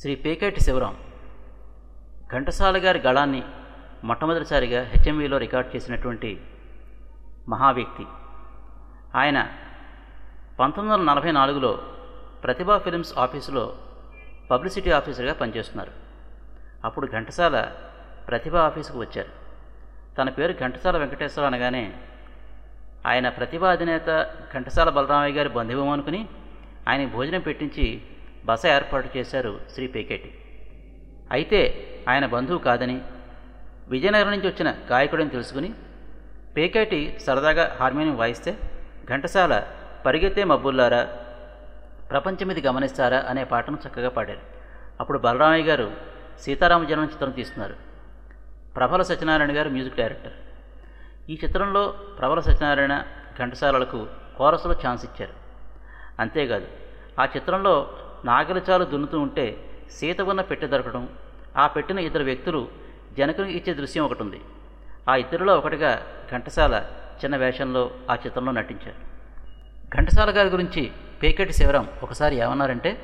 శ్రీ పేకేటి శివరాం ఘంటసాల గారి గళాన్ని మొట్టమొదటిసారిగా హెచ్ఎంవిలో రికార్డ్ చేసినటువంటి మహావ్యక్తి. ఆయన పంతొమ్మిది వందల నలభై నాలుగులో ప్రతిభా ఫిలిమ్స్ ఆఫీసులో పబ్లిసిటీ ఆఫీసర్గా పనిచేస్తున్నారు. అప్పుడు ఘంటసాల ప్రతిభ ఆఫీసుకు వచ్చారు. తన పేరు ఘంటసాల వెంకటేశ్వర అనగానే ఆయన ప్రతిభా అధినేత ఘంటసాల బలరామయ్య గారి బంధువు అనుకుని ఆయన భోజనం పెట్టించి బస ఏర్పాటు చేశారు శ్రీ పేకేటి. అయితే ఆయన బంధువు కాదని విజయనగరం నుంచి వచ్చిన గాయకుడని తెలుసుకుని పేకేటి సరదాగా హార్మోనియం వాయిస్తే ఘంటసాల పరిగెత్తే మబ్బుల్లారా ప్రపంచమిది గమనిస్తారా అనే పాటను చక్కగా పాడారు. అప్పుడు బలరామయ్య గారు సీతారామ జనం చిత్రం తీస్తున్నారు. ప్రబల సత్యనారాయణ గారు మ్యూజిక్ డైరెక్టర్. ఈ చిత్రంలో ప్రబల సత్యనారాయణ ఘంటసాలలకు కోరసులో ఛాన్స్ ఇచ్చారు. అంతేకాదు ఆ చిత్రంలో నాగలిచాలు దున్నుతూ ఉంటే సీత ఉన్న పెట్టె దొరకడం ఆ పెట్టిన ఇద్దరు వ్యక్తులు జనకునికి ఇచ్చే దృశ్యం ఒకటి ఉంది ఆ ఇద్దరిలో ఒకటిగా ఘంటసాల చిన్న వేషంలో ఆ చిత్రంలో నటించారు. ఘంటసాల గారి గురించి పేకెటి శివరాం ఒకసారి ఏమన్నారంటే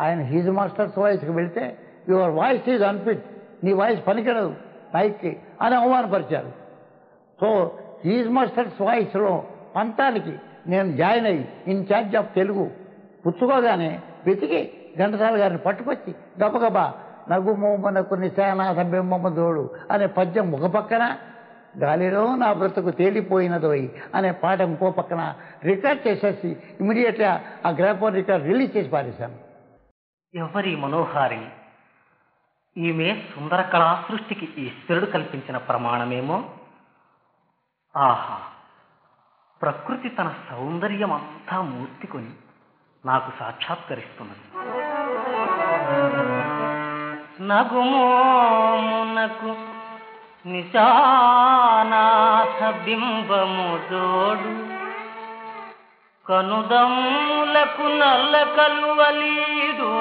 ఆయన హీజ్ మాస్టర్స్ వాయిస్కి వెళితే యువర్ వాయిస్ ఈజ్ అన్ఫిట్ నీ వాయిస్ పనికిరదు మైక్కి అని అవమానపరిచారు. సో హీజ్ మాస్టర్స్ వాయిస్లో పంతానికి నేను జాయిన్ అయ్యి ఇన్ఛార్జ్ ఆఫ్ తెలుగు పుచ్చుకోగానే వెతికి. ఘంటసాల గారిని పట్టుకొచ్చి గబగబా నగు మోమనకు నిశానాథ బింబమ్మ దోడు అనే పద్యం ఒక పక్కన గాలిలో నా బ్రతుకు తేలిపోయినదోయి అనే పాట ఇంకో పక్కన రికార్డ్ చేసేసి ఇమీడియట్గా ఆ గ్రాఫోన్ రికార్డ్ రిలీజ్ చేసి పారేశాను. ఎవరి మనోహారి? ఈమె సుందర కళా సృష్టికి ఈశ్వరుడు కల్పించిన ప్రమాణమేమో? ఆహా! ప్రకృతి తన సౌందర్యం అంతా మూర్తికొని నాకు సాక్షాత్కరిస్తున్నది నగుమోమునకు నిశానాథ బింబము జోడు కనుదమ్ములకు నల్ల కలువలీడు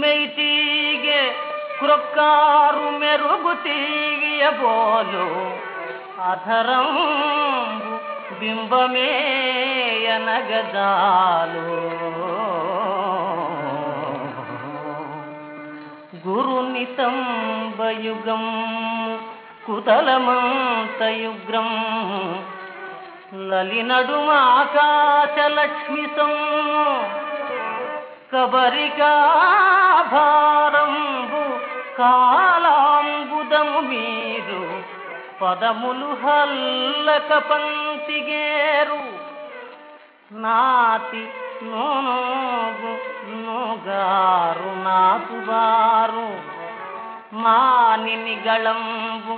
మెయిటీగే క్రొక్కారు మెరుగు తీయబోలు అధరం బింబమే ఎనగజాలు గురునితంబయుగం కుతలమంతయుగ్రం. లలినడుమాకాశలక్ష్మి సొమ్ము కబరికాభారంబు కాలాంబుదము మీరు. పదములు హల్లక పంతిగేరు నాతి నోనోగు నోగారు నాతుబారు మానిని గళంబు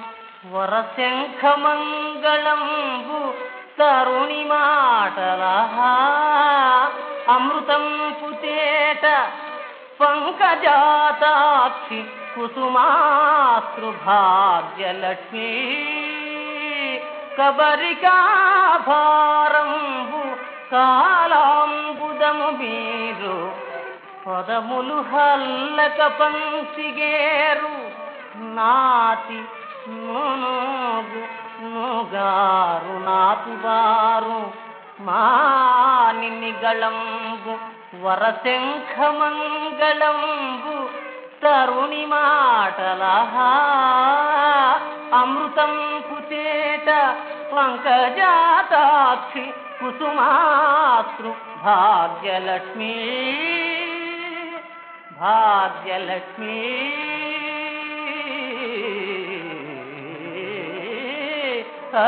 వరశంఖమంగళంబు తరుణి మాటలహా. అమృతం పుతేట పంకజాతాక్షి కుసుమాతృభాగ్యలక్ష్మీ కబరికాభారంబు కాలాంబుదము మీరు పదములు హల్లక పంచిగేరు నాతి నోనోగు నోగారు నాతుబారు మానిని గళంబు వరశంఖమంగళంబు తరుణి మాటలహా అమృతం కుచేట పంకజాతాక్షి కుసుమాతృ భాగ్యలక్ష్మీ భాగ్యలక్ష్మీ. ఆ